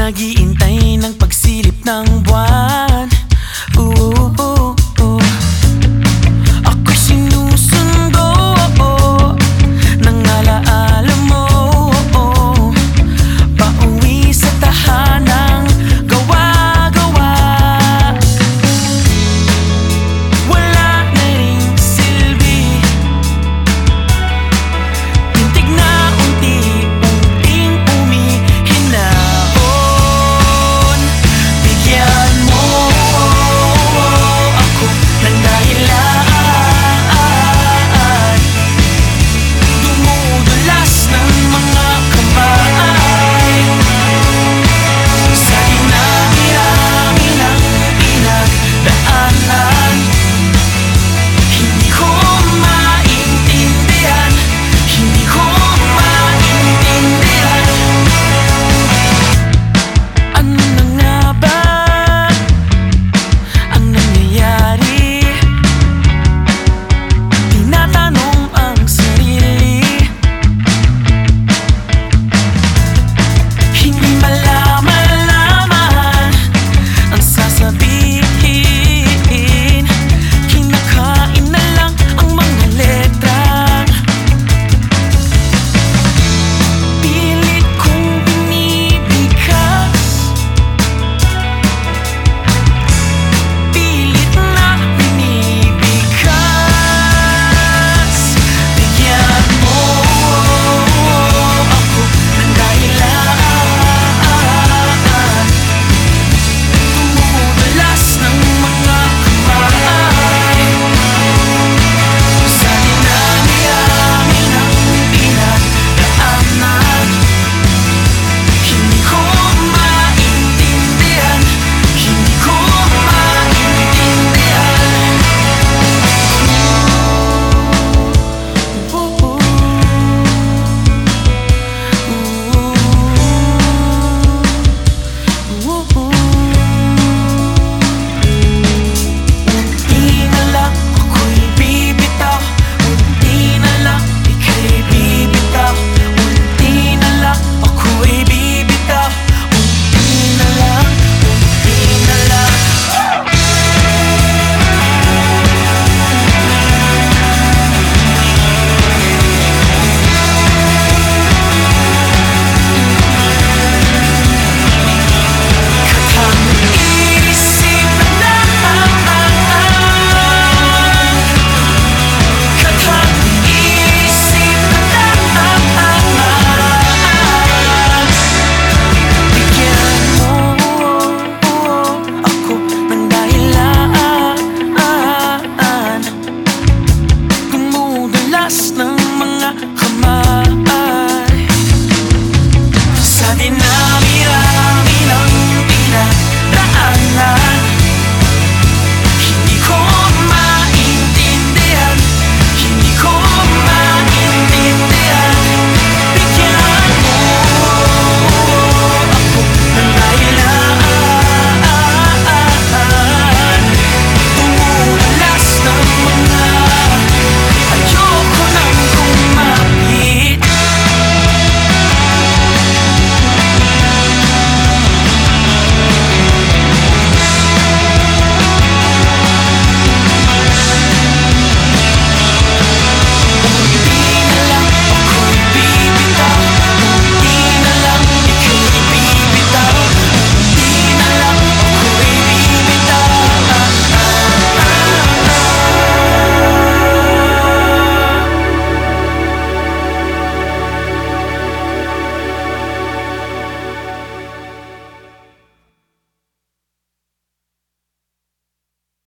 Nagiintay ng pagsilip ng buwan.